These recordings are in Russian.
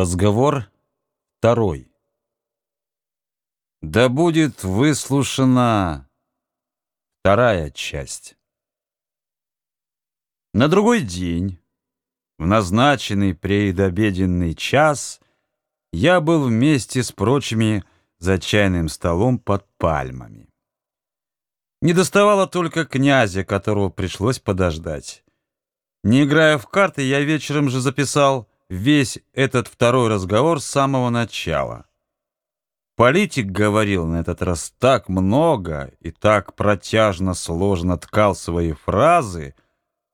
Разговор второй. Да будет выслушана вторая часть. На другой день, в назначенный предобеденный час, я был вместе с прочими за чайным столом под пальмами. Не доставало только князя, которого пришлось подождать. Не играя в карты, я вечером же записал весь этот второй разговор с самого начала. Политик говорил на этот раз так много и так протяжно сложно ткал свои фразы,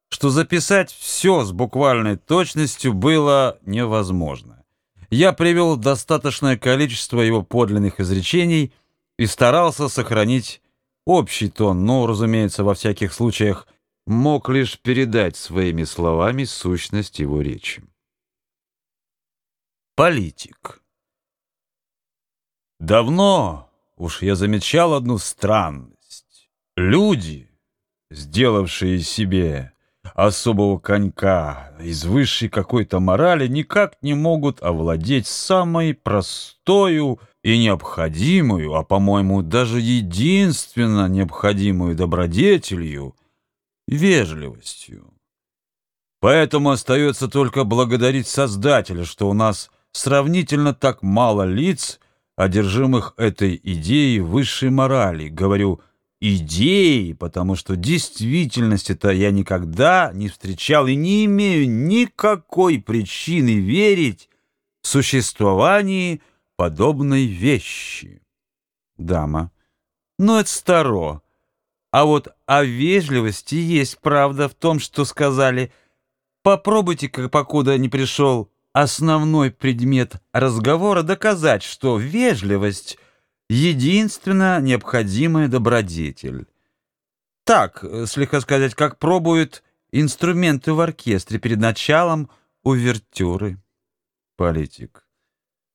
что записать все с буквальной точностью было невозможно. Я привел достаточное количество его подлинных изречений и старался сохранить общий тон, но, разумеется, во всяких случаях мог лишь передать своими словами сущность его речи. Политик. Давно уж я замечал одну странность. Люди, сделавшие себе особого конька из высшей какой-то морали, никак не могут овладеть самой простою и необходимую, а, по-моему, даже единственно необходимую добродетелью — вежливостью. Поэтому остается только благодарить Создателя, что у нас — сравнительно так мало лиц, одержимых этой идеей высшей морали. Говорю «идеей», потому что действительности-то я никогда не встречал и не имею никакой причины верить в существование подобной вещи. Дама. Ну, это старо. А вот о вежливости есть правда в том, что сказали «попробуйте-ка, покуда не пришел основной предмет разговора доказать, что вежливость — единственно необходимая добродетель. Так, слегка сказать, как пробуют инструменты в оркестре перед началом увертюры. Политик.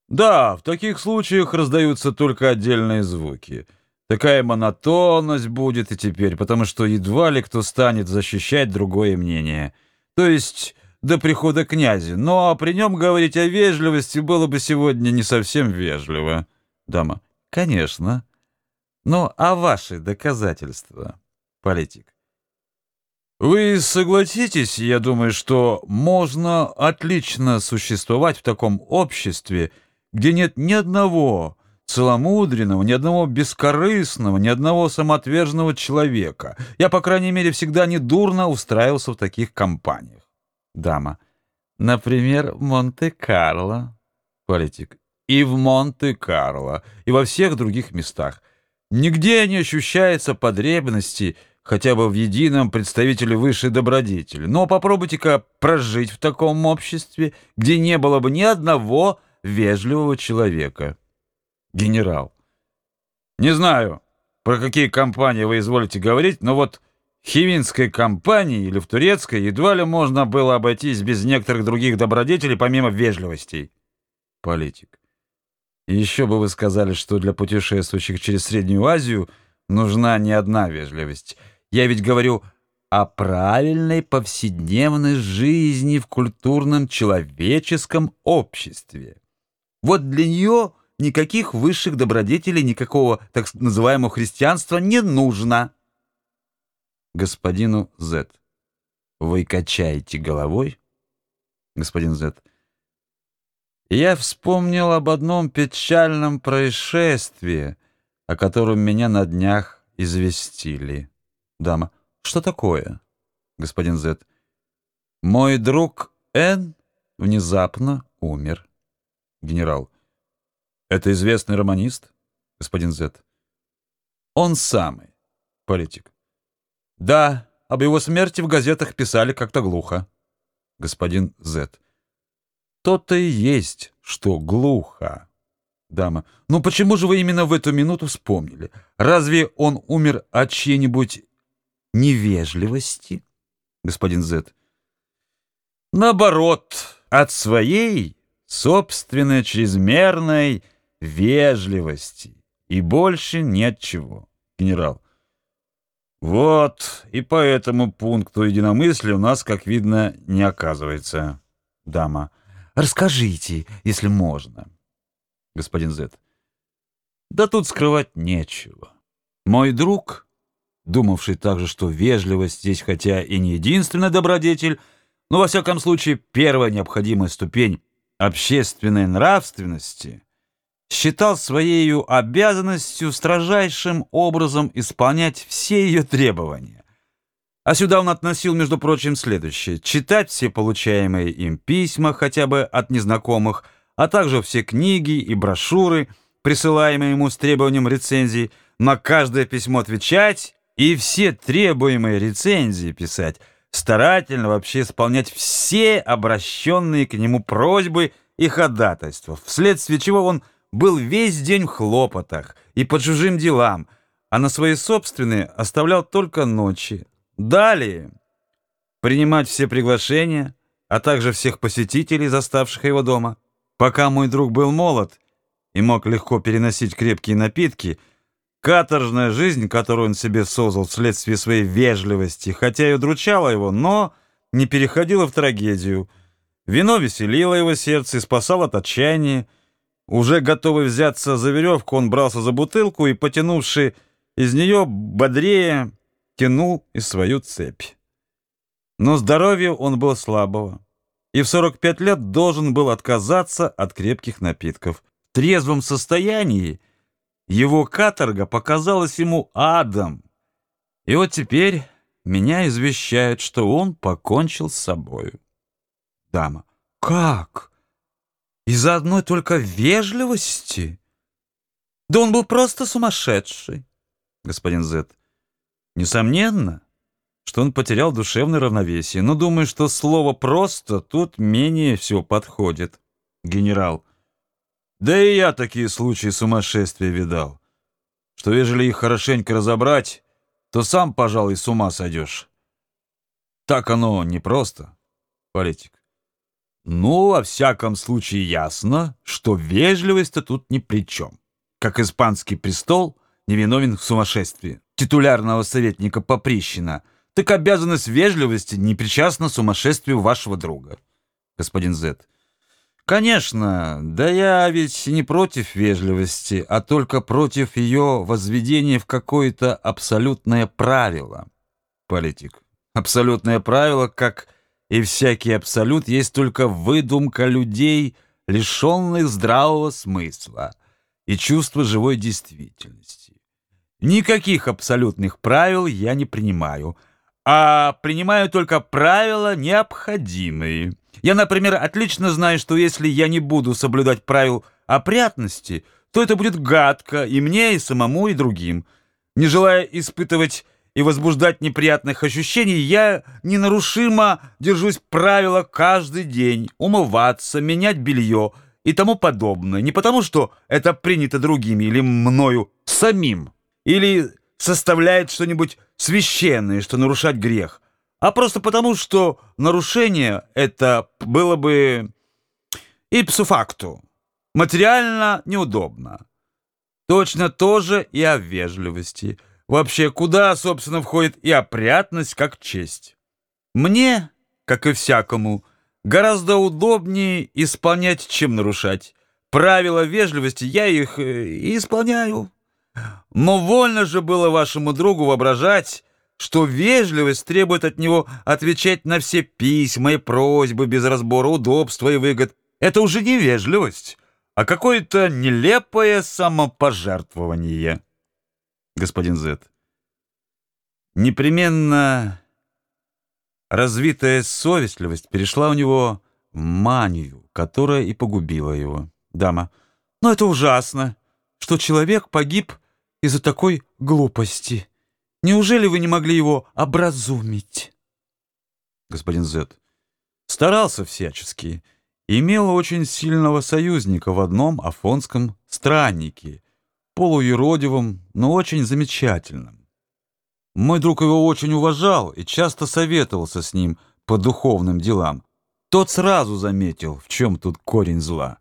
Да, в таких случаях раздаются только отдельные звуки. Такая монотонность будет и теперь, потому что едва ли кто станет защищать другое мнение. То есть до прихода князя, но при нем говорить о вежливости было бы сегодня не совсем вежливо. Дама. Конечно. Но а ваши доказательства? Политик. Вы согласитесь, я думаю, что можно отлично существовать в таком обществе, где нет ни одного целомудренного, ни одного бескорыстного, ни одного самоотверженного человека. Я, по крайней мере, всегда недурно устраивался в таких компаниях. Дама. Например, Монте-Карло. Политик. И в Монте-Карло, и во всех других местах. Нигде не ощущается потребности хотя бы в едином представителе высшей добродетели. Но попробуйте-ка прожить в таком обществе, где не было бы ни одного вежливого человека. Генерал. Не знаю, про какие компании вы изволите говорить, но вот хивинской компании или в турецкой едва ли можно было обойтись без некоторых других добродетелей, помимо вежливостей. Политик. еще бы вы сказали, что для путешествующих через Среднюю Азию нужна не одна вежливость. Я ведь говорю о правильной повседневной жизни в культурном человеческом обществе. Вот для нее никаких высших добродетелей, никакого так называемого христианства не нужно господину З. Вы качаете головой? Господин З. Я вспомнил об одном печальном происшествии, о котором меня на днях известили. Дама. Что такое? Господин З. Мой друг Н внезапно умер. Генерал. Это известный романист? Господин З. Он самый. Политик. Да, об его смерти в газетах писали как-то глухо. Господин З. То-то и есть, что глухо. Дама. Ну почему же вы именно в эту минуту вспомнили? Разве он умер от чьей-нибудь невежливости? Господин З. Наоборот, от своей собственной чрезмерной вежливости. И больше ни от чего. Генерал. Вот, и по этому пункту единомыслия у нас, как видно, не оказывается. Дама. Расскажите, если можно. Господин З. Да тут скрывать нечего. Мой друг, думавший также, что вежливость здесь хотя и не единственный добродетель, но во всяком случае первая необходимая ступень общественной нравственности, считал своей обязанностью строжайшим образом исполнять все ее требования. А сюда он относил, между прочим, следующее. Читать все получаемые им письма, хотя бы от незнакомых, а также все книги и брошюры, присылаемые ему с требованием рецензий, на каждое письмо отвечать и все требуемые рецензии писать, старательно вообще исполнять все обращенные к нему просьбы и ходатайства, вследствие чего он был весь день в хлопотах и по чужим делам, а на свои собственные оставлял только ночи. Далее принимать все приглашения, а также всех посетителей, заставших его дома. Пока мой друг был молод и мог легко переносить крепкие напитки, каторжная жизнь, которую он себе создал вследствие своей вежливости, хотя и удручала его, но не переходила в трагедию. Вино веселило его сердце и спасало от отчаяния, уже готовый взяться за веревку, он брался за бутылку и, потянувший из нее, бодрее тянул и свою цепь. Но здоровье он был слабого, и в 45 лет должен был отказаться от крепких напитков. В трезвом состоянии его каторга показалась ему адом. И вот теперь меня извещают, что он покончил с собою. Дама. Как? Из-за одной только вежливости? Да он был просто сумасшедший. Господин З. Несомненно, что он потерял душевное равновесие, но думаю, что слово «просто» тут менее всего подходит. Генерал. Да и я такие случаи сумасшествия видал, что ежели их хорошенько разобрать, то сам, пожалуй, с ума сойдешь. Так оно непросто, политик. Ну, во всяком случае, ясно, что вежливость-то тут ни при чем. Как испанский престол невиновен в сумасшествии титулярного советника Поприщина, так обязанность вежливости не причастна сумасшествию вашего друга. Господин З. Конечно, да я ведь не против вежливости, а только против ее возведения в какое-то абсолютное правило. Политик. Абсолютное правило, как и всякий абсолют есть только выдумка людей, лишенных здравого смысла и чувства живой действительности. Никаких абсолютных правил я не принимаю, а принимаю только правила необходимые. Я, например, отлично знаю, что если я не буду соблюдать правил опрятности, то это будет гадко и мне, и самому, и другим. Не желая испытывать и возбуждать неприятных ощущений, я ненарушимо держусь правила каждый день умываться, менять белье и тому подобное. Не потому, что это принято другими или мною самим, или составляет что-нибудь священное, что нарушать грех, а просто потому, что нарушение это было бы ипсу факту, материально неудобно. Точно то же и о вежливости – Вообще, куда, собственно, входит и опрятность как честь? Мне, как и всякому, гораздо удобнее исполнять, чем нарушать. Правила вежливости я их э, и исполняю. Но вольно же было вашему другу воображать, что вежливость требует от него отвечать на все письма и просьбы без разбора удобства и выгод. Это уже не вежливость, а какое-то нелепое самопожертвование господин З. Непременно развитая совестливость перешла у него в манию, которая и погубила его. Дама. Но это ужасно, что человек погиб из-за такой глупости. Неужели вы не могли его образумить? Господин З. Старался всячески. Имел очень сильного союзника в одном афонском страннике — полуюродивым, но очень замечательным. Мой друг его очень уважал и часто советовался с ним по духовным делам. Тот сразу заметил, в чем тут корень зла.